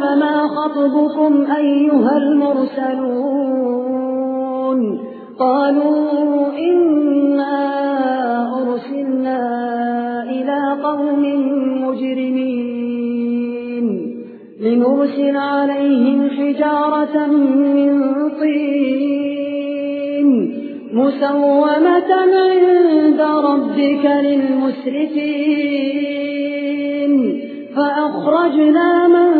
فما خطبكم أيها المرسلون؟ قالوا إنا أرسلنا إلى قوم مجرمين لنرسل عليهم حجارة من طين مسومة عند ربك للمسرفين. فأخرجنا من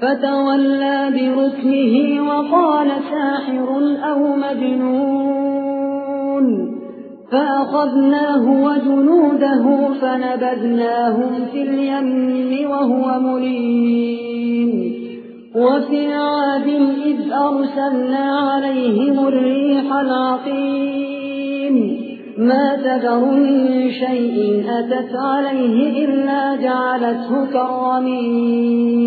فتولى بركنه وقال ساحر أو مجنون فأخذناه وجنوده فنبذناهم في اليم وهو مليم وفي عاد إذ أرسلنا عليهم الريح العقيم ما تذر من شيء أتت عليه إلا جعلته كرمين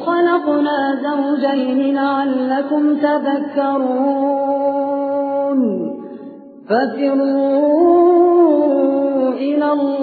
خلقنا زوجين لعلكم تذكرون. ففروا إلى الله